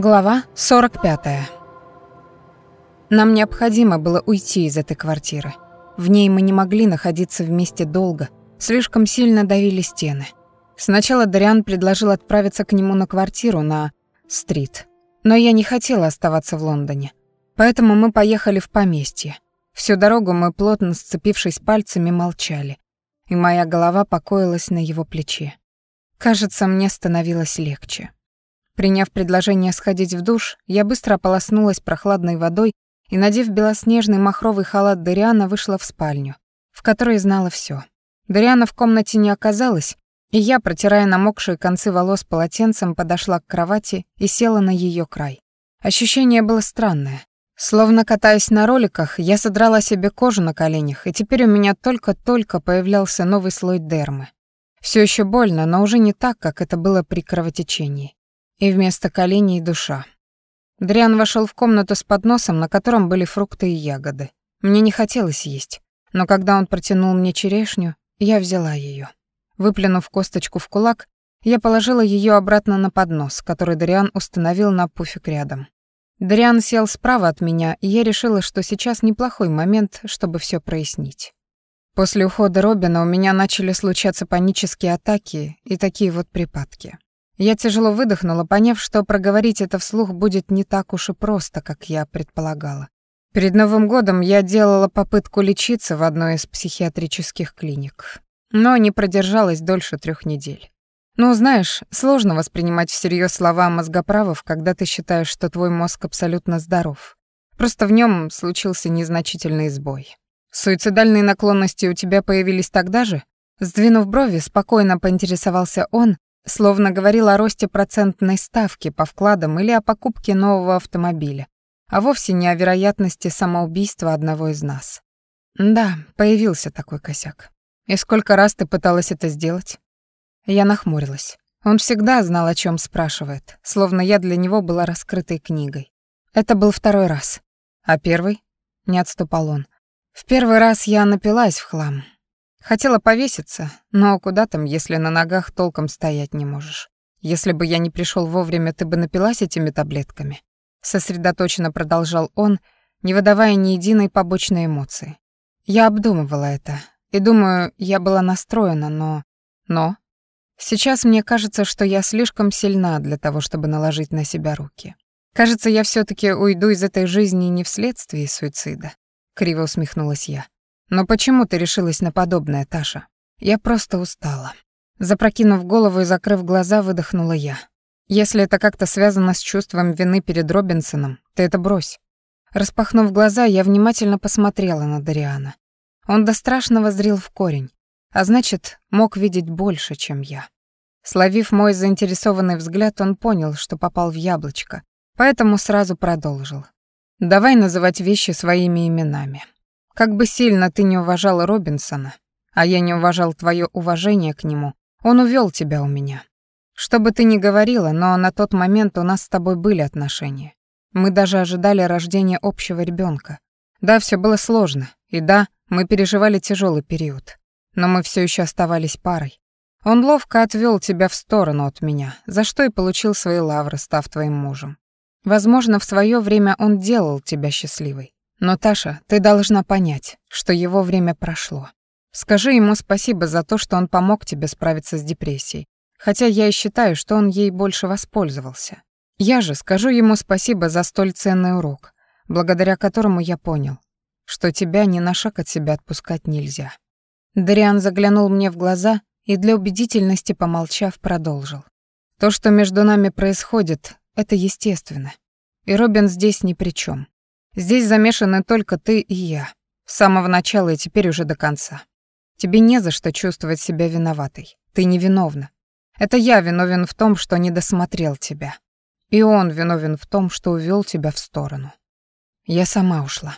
Глава 45. Нам необходимо было уйти из этой квартиры. В ней мы не могли находиться вместе долго, слишком сильно давили стены. Сначала Дариан предложил отправиться к нему на квартиру на стрит. Но я не хотела оставаться в Лондоне. Поэтому мы поехали в поместье. Всю дорогу мы, плотно сцепившись пальцами, молчали. И моя голова покоилась на его плече. Кажется, мне становилось легче. Приняв предложение сходить в душ, я быстро ополоснулась прохладной водой и, надев белоснежный махровый халат Дариана, вышла в спальню, в которой знала все. Дариана в комнате не оказалось, и я, протирая намокшие концы волос полотенцем, подошла к кровати и села на ее край. Ощущение было странное. Словно катаясь на роликах, я содрала себе кожу на коленях, и теперь у меня только-только появлялся новый слой дермы. Все еще больно, но уже не так, как это было при кровотечении и вместо коленей душа. Дриан вошел в комнату с подносом, на котором были фрукты и ягоды. Мне не хотелось есть, но когда он протянул мне черешню, я взяла ее. Выплюнув косточку в кулак, я положила ее обратно на поднос, который Дриан установил на пуфик рядом. Дриан сел справа от меня, и я решила, что сейчас неплохой момент, чтобы все прояснить. После ухода Робина у меня начали случаться панические атаки и такие вот припадки. Я тяжело выдохнула, поняв, что проговорить это вслух будет не так уж и просто, как я предполагала. Перед Новым годом я делала попытку лечиться в одной из психиатрических клиник, но не продержалась дольше трех недель. Ну, знаешь, сложно воспринимать всерьез слова мозгоправов, когда ты считаешь, что твой мозг абсолютно здоров. Просто в нем случился незначительный сбой. Суицидальные наклонности у тебя появились тогда же? Сдвинув брови, спокойно поинтересовался он, Словно говорил о росте процентной ставки по вкладам или о покупке нового автомобиля, а вовсе не о вероятности самоубийства одного из нас. Да, появился такой косяк. И сколько раз ты пыталась это сделать? Я нахмурилась. Он всегда знал, о чем спрашивает, словно я для него была раскрытой книгой. Это был второй раз. А первый? Не отступал он. В первый раз я напилась в хлам, Хотела повеситься, но куда там, если на ногах толком стоять не можешь? Если бы я не пришел вовремя, ты бы напилась этими таблетками. Сосредоточенно продолжал он, не выдавая ни единой побочной эмоции. Я обдумывала это, и думаю, я была настроена, но... Но... Сейчас мне кажется, что я слишком сильна для того, чтобы наложить на себя руки. Кажется, я все таки уйду из этой жизни не вследствие суицида. Криво усмехнулась я. Но почему ты решилась на подобное, Таша? Я просто устала. Запрокинув голову и закрыв глаза, выдохнула я. Если это как-то связано с чувством вины перед Робинсоном, ты это брось. Распахнув глаза, я внимательно посмотрела на Дариана. Он до страшного зрел в корень, а значит, мог видеть больше, чем я. Словив мой заинтересованный взгляд, он понял, что попал в яблочко, поэтому сразу продолжил. «Давай называть вещи своими именами. Как бы сильно ты не уважал Робинсона, а я не уважал твое уважение к нему, он увел тебя у меня. Что бы ты ни говорила, но на тот момент у нас с тобой были отношения. Мы даже ожидали рождения общего ребенка. Да, все было сложно, и да, мы переживали тяжелый период. Но мы все еще оставались парой. Он ловко отвел тебя в сторону от меня, за что и получил свои лавры, став твоим мужем. Возможно, в свое время он делал тебя счастливой. Но, Таша, ты должна понять, что его время прошло. Скажи ему спасибо за то, что он помог тебе справиться с депрессией. Хотя я и считаю, что он ей больше воспользовался. Я же скажу ему спасибо за столь ценный урок, благодаря которому я понял, что тебя ни на шаг от себя отпускать нельзя. Дариан заглянул мне в глаза и для убедительности, помолчав, продолжил. То, что между нами происходит, это естественно. И Робин здесь ни при чем. Здесь замешаны только ты и я. С самого начала и теперь уже до конца. Тебе не за что чувствовать себя виноватой. Ты невиновна. Это я виновен в том, что не досмотрел тебя. И он виновен в том, что увел тебя в сторону. Я сама ушла.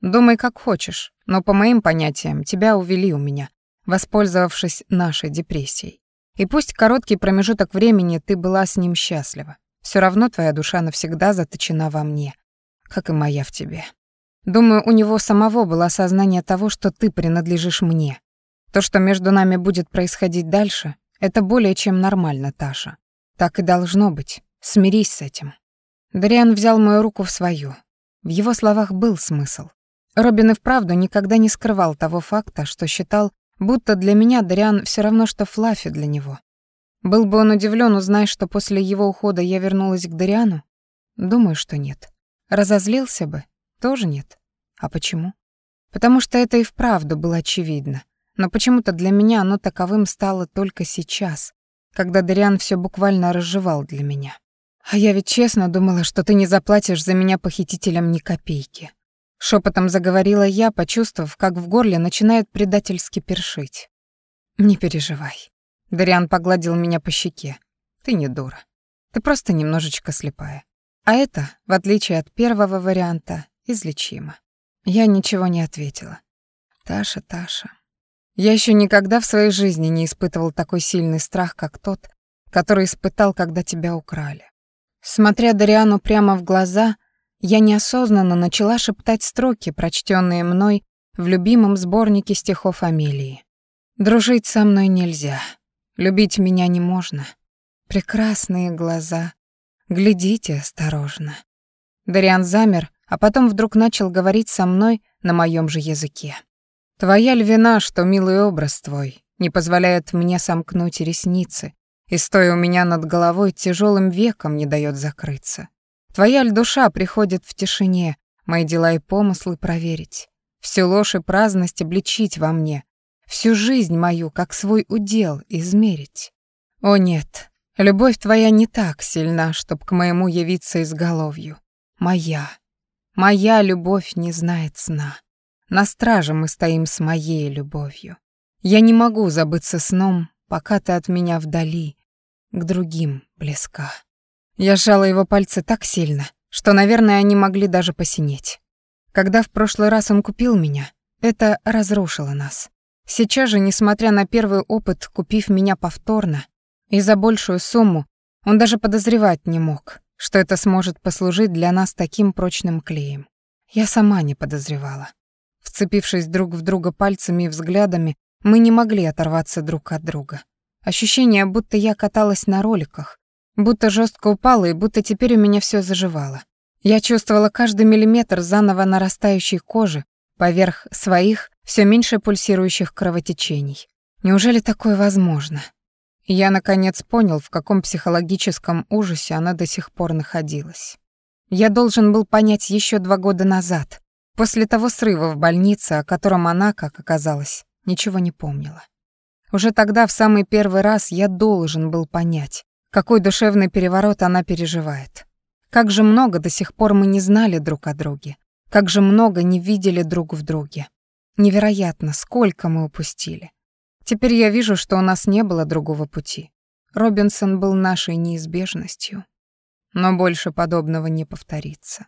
Думай, как хочешь, но по моим понятиям тебя увели у меня, воспользовавшись нашей депрессией. И пусть короткий промежуток времени ты была с ним счастлива, все равно твоя душа навсегда заточена во мне, как и моя в тебе. Думаю, у него самого было осознание того, что ты принадлежишь мне. То, что между нами будет происходить дальше, это более чем нормально, Таша. Так и должно быть. Смирись с этим. Дариан взял мою руку в свою. В его словах был смысл. Робин и вправду никогда не скрывал того факта, что считал, будто для меня Дариан все равно, что Флаффи для него. Был бы он удивлен, узнав, что после его ухода я вернулась к Дариану? Думаю, что нет. Разозлился бы? Тоже нет. А почему? Потому что это и вправду было очевидно. Но почему-то для меня оно таковым стало только сейчас, когда Дариан все буквально разжевал для меня. А я ведь честно думала, что ты не заплатишь за меня похитителям ни копейки. Шепотом заговорила я, почувствовав, как в горле начинает предательски першить. «Не переживай». Дариан погладил меня по щеке. «Ты не дура. Ты просто немножечко слепая. А это, в отличие от первого варианта, излечимо». Я ничего не ответила. «Таша, Таша». Я еще никогда в своей жизни не испытывал такой сильный страх, как тот, который испытал, когда тебя украли. Смотря Дариану прямо в глаза, я неосознанно начала шептать строки, прочтенные мной в любимом сборнике стихов Амелии. «Дружить со мной нельзя, любить меня не можно. Прекрасные глаза, глядите осторожно». Дариан замер, а потом вдруг начал говорить со мной на моем же языке. «Твоя львина, что милый образ твой, не позволяет мне сомкнуть ресницы, и, стоя у меня над головой, тяжелым веком не дает закрыться. Твоя ль душа приходит в тишине, мои дела и помыслы проверить, всю ложь и праздность обличить во мне, всю жизнь мою, как свой удел, измерить. О нет, любовь твоя не так сильна, чтоб к моему явиться изголовью. Моя, моя любовь не знает сна. На страже мы стоим с моей любовью. Я не могу забыться сном, пока ты от меня вдали, к другим близка. Я сжала его пальцы так сильно, что, наверное, они могли даже посинеть. Когда в прошлый раз он купил меня, это разрушило нас. Сейчас же, несмотря на первый опыт, купив меня повторно и за большую сумму, он даже подозревать не мог, что это сможет послужить для нас таким прочным клеем. Я сама не подозревала. Вцепившись друг в друга пальцами и взглядами, мы не могли оторваться друг от друга. Ощущение, будто я каталась на роликах, Будто жестко упала и будто теперь у меня все заживало. Я чувствовала каждый миллиметр заново нарастающей кожи поверх своих все меньше пульсирующих кровотечений. Неужели такое возможно? Я, наконец, понял, в каком психологическом ужасе она до сих пор находилась. Я должен был понять еще два года назад, после того срыва в больнице, о котором она, как оказалось, ничего не помнила. Уже тогда, в самый первый раз, я должен был понять, какой душевный переворот она переживает. Как же много до сих пор мы не знали друг о друге. Как же много не видели друг в друге. Невероятно, сколько мы упустили. Теперь я вижу, что у нас не было другого пути. Робинсон был нашей неизбежностью. Но больше подобного не повторится.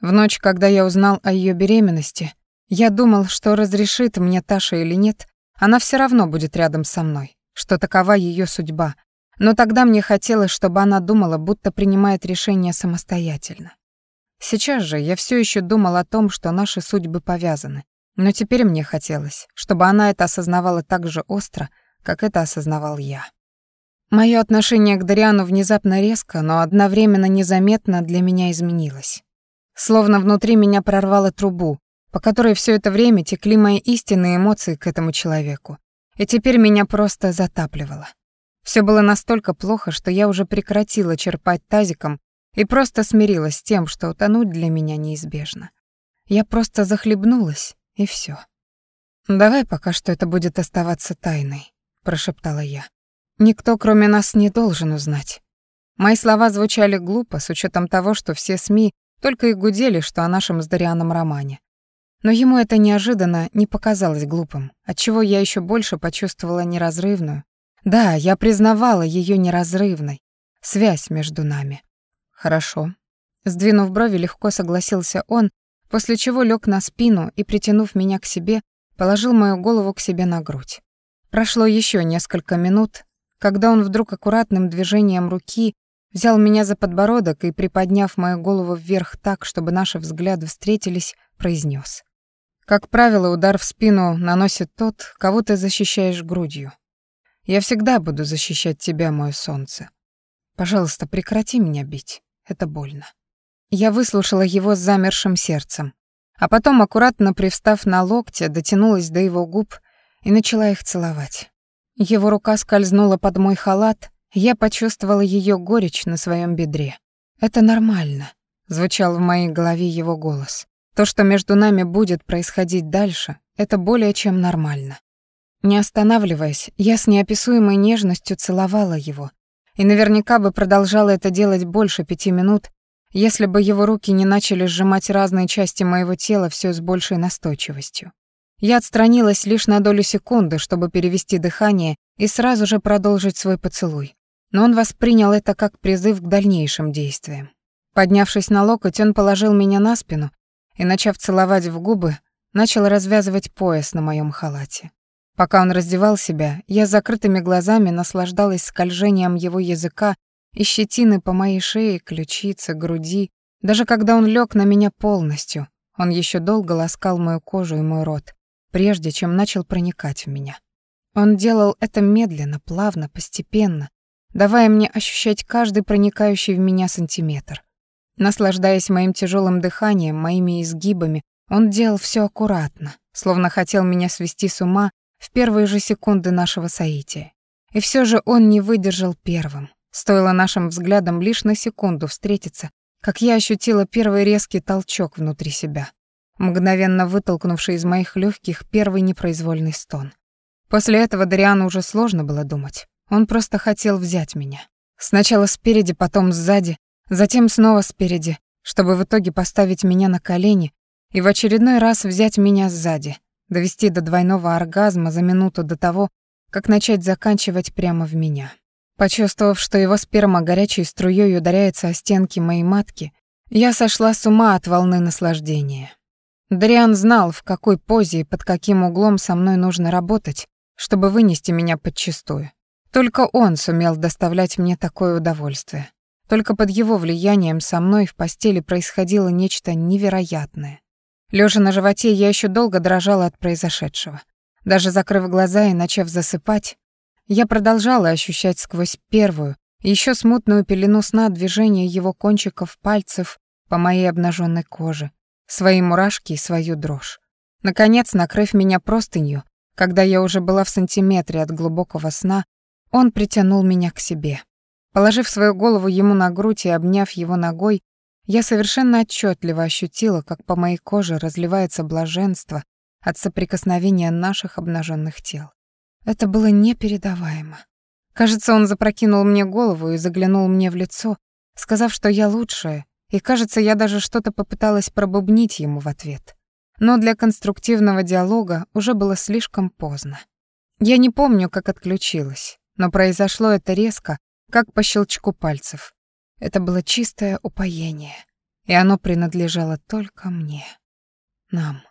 В ночь, когда я узнал о ее беременности, я думал, что разрешит мне Таша или нет, она все равно будет рядом со мной, что такова ее судьба, но тогда мне хотелось, чтобы она думала, будто принимает решение самостоятельно. Сейчас же я все еще думал о том, что наши судьбы повязаны. Но теперь мне хотелось, чтобы она это осознавала так же остро, как это осознавал я. Мое отношение к Дариану внезапно резко, но одновременно незаметно для меня изменилось. Словно внутри меня прорвало трубу, по которой все это время текли мои истинные эмоции к этому человеку. И теперь меня просто затапливало. Все было настолько плохо, что я уже прекратила черпать тазиком и просто смирилась с тем, что утонуть для меня неизбежно. Я просто захлебнулась, и все. «Давай пока что это будет оставаться тайной», — прошептала я. «Никто, кроме нас, не должен узнать». Мои слова звучали глупо, с учетом того, что все СМИ только и гудели, что о нашем с Дарианом романе. Но ему это неожиданно не показалось глупым, отчего я еще больше почувствовала неразрывную, да, я признавала ее неразрывной, связь между нами. Хорошо. Сдвинув брови, легко согласился он, после чего лег на спину и, притянув меня к себе, положил мою голову к себе на грудь. Прошло еще несколько минут, когда он вдруг аккуратным движением руки взял меня за подбородок и, приподняв мою голову вверх так, чтобы наши взгляды встретились, произнес: «Как правило, удар в спину наносит тот, кого ты защищаешь грудью. Я всегда буду защищать тебя, мое солнце. Пожалуйста, прекрати меня бить. Это больно. Я выслушала его с замершим сердцем, а потом, аккуратно привстав на локте, дотянулась до его губ и начала их целовать. Его рука скользнула под мой халат, я почувствовала ее горечь на своем бедре. «Это нормально», — звучал в моей голове его голос. «То, что между нами будет происходить дальше, это более чем нормально». Не останавливаясь, я с неописуемой нежностью целовала его, и наверняка бы продолжала это делать больше пяти минут, если бы его руки не начали сжимать разные части моего тела все с большей настойчивостью. Я отстранилась лишь на долю секунды, чтобы перевести дыхание и сразу же продолжить свой поцелуй. Но он воспринял это как призыв к дальнейшим действиям. Поднявшись на локоть, он положил меня на спину и, начав целовать в губы, начал развязывать пояс на моем халате. Пока он раздевал себя, я с закрытыми глазами наслаждалась скольжением его языка и щетины по моей шее, ключице, груди. Даже когда он лег на меня полностью, он еще долго ласкал мою кожу и мой рот, прежде чем начал проникать в меня. Он делал это медленно, плавно, постепенно, давая мне ощущать каждый проникающий в меня сантиметр. Наслаждаясь моим тяжелым дыханием, моими изгибами, он делал все аккуратно, словно хотел меня свести с ума в первые же секунды нашего соития. И все же он не выдержал первым. Стоило нашим взглядам лишь на секунду встретиться, как я ощутила первый резкий толчок внутри себя, мгновенно вытолкнувший из моих легких первый непроизвольный стон. После этого Дариану уже сложно было думать. Он просто хотел взять меня. Сначала спереди, потом сзади, затем снова спереди, чтобы в итоге поставить меня на колени и в очередной раз взять меня сзади, довести до двойного оргазма за минуту до того, как начать заканчивать прямо в меня. Почувствовав, что его сперма горячей струей ударяется о стенки моей матки, я сошла с ума от волны наслаждения. Дриан знал, в какой позе и под каким углом со мной нужно работать, чтобы вынести меня подчистую. Только он сумел доставлять мне такое удовольствие. Только под его влиянием со мной в постели происходило нечто невероятное. Лежа на животе, я еще долго дрожала от произошедшего. Даже закрыв глаза и начав засыпать, я продолжала ощущать сквозь первую, еще смутную пелену сна движение его кончиков пальцев по моей обнаженной коже, свои мурашки и свою дрожь. Наконец, накрыв меня простынью, когда я уже была в сантиметре от глубокого сна, он притянул меня к себе. Положив свою голову ему на грудь и обняв его ногой, я совершенно отчетливо ощутила, как по моей коже разливается блаженство от соприкосновения наших обнаженных тел. Это было непередаваемо. Кажется, он запрокинул мне голову и заглянул мне в лицо, сказав, что я лучшая, и, кажется, я даже что-то попыталась пробубнить ему в ответ. Но для конструктивного диалога уже было слишком поздно. Я не помню, как отключилась, но произошло это резко, как по щелчку пальцев. Это было чистое упоение, и оно принадлежало только мне. Нам.